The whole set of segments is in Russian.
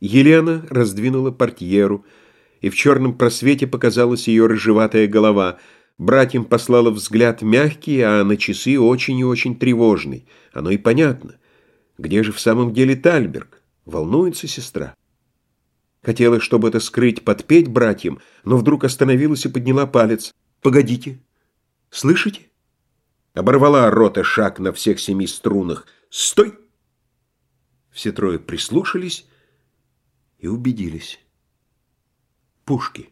Елена раздвинула портьеру, и в черном просвете показалась ее рыжеватая голова. Братьям послала взгляд мягкий, а на часы очень и очень тревожный. Оно и понятно. Где же в самом деле Тальберг? Волнуется сестра. Хотела, чтобы это скрыть, подпеть братьям, но вдруг остановилась и подняла палец. «Погодите! Слышите?» Оборвала рота шаг на всех семи струнах. «Стой!» Все трое прислушались и убедились. Пушки.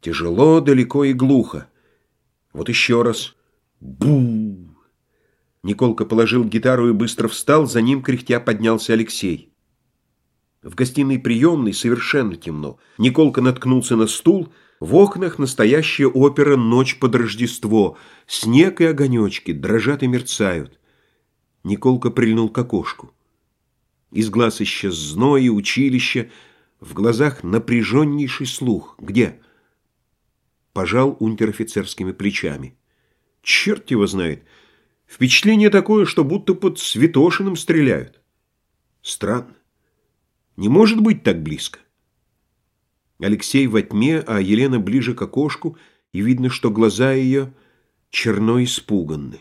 Тяжело, далеко и глухо. Вот еще раз. Бу! Николка положил гитару и быстро встал, за ним кряхтя поднялся Алексей. В гостиной приемной совершенно темно. Николка наткнулся на стул, в окнах настоящая опера «Ночь под Рождество». Снег и огонечки дрожат и мерцают. Николка прильнул к окошку. Из глаз исчез зной и училище, в глазах напряженнейший слух. Где? Пожал унтер-офицерскими плечами. Черт его знает. Впечатление такое, что будто под Святошиным стреляют. Странно. Не может быть так близко. Алексей во тьме, а Елена ближе к окошку, и видно, что глаза ее черно испуганны.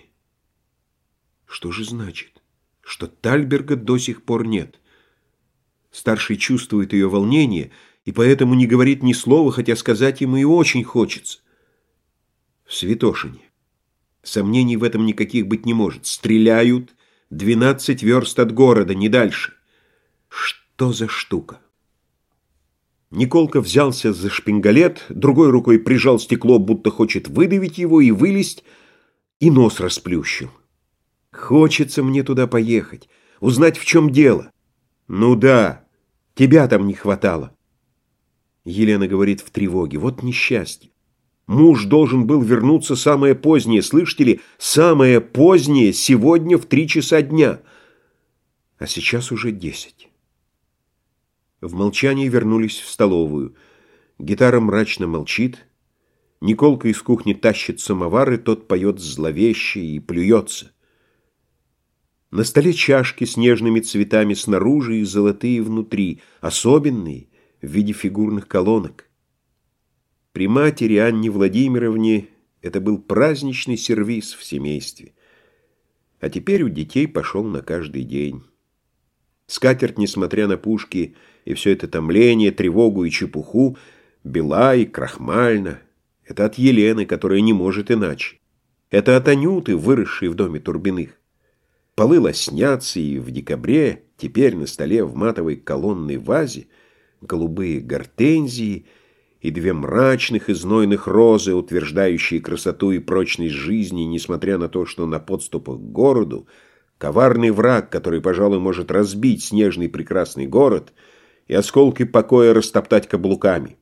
Что же значит? Что Тальберга до сих пор нет. Старший чувствует ее волнение и поэтому не говорит ни слова, хотя сказать ему и очень хочется. В Святошине. Сомнений в этом никаких быть не может. Стреляют двенадцать верст от города, не дальше. Что за штука? Николка взялся за шпингалет, другой рукой прижал стекло, будто хочет выдавить его и вылезть, и нос расплющил. Хочется мне туда поехать, узнать, в чем дело. Ну да, тебя там не хватало. Елена говорит в тревоге. Вот несчастье. Муж должен был вернуться самое позднее, слышите ли, самое позднее, сегодня в три часа дня. А сейчас уже десять. В молчании вернулись в столовую. Гитара мрачно молчит. Николка из кухни тащит самовар, и тот поет зловеще и плюется. На столе чашки с нежными цветами снаружи и золотые внутри, особенные, в виде фигурных колонок. При матери Анне Владимировне это был праздничный сервиз в семействе. А теперь у детей пошел на каждый день. Скатерть, несмотря на пушки и все это томление, тревогу и чепуху, бела и крахмальна. Это от Елены, которая не может иначе. Это от Анюты, выросшей в доме Турбиных. Полы лоснятся, и в декабре теперь на столе в матовой колонной вазе голубые гортензии и две мрачных и знойных розы, утверждающие красоту и прочность жизни, несмотря на то, что на подступах к городу коварный враг, который, пожалуй, может разбить снежный прекрасный город и осколки покоя растоптать каблуками.